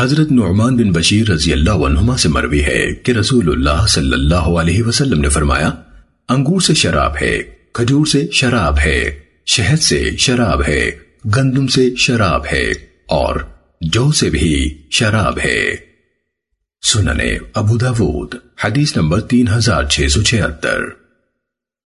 حضرت نعمان بن بشیر رضی اللہ عنہما سے مروی ہے کہ رسول اللہ صلی اللہ علیہ وسلم نے فرمایا، انگور سے شراب ہے، کھجور سے شراب ہے، شہد سے شراب ہے، گندم سے شراب ہے، اور جو سے بھی شراب ہے۔ سننے ابو داود، حدیث نمبر تین ہزار چھ سو چھہتر۔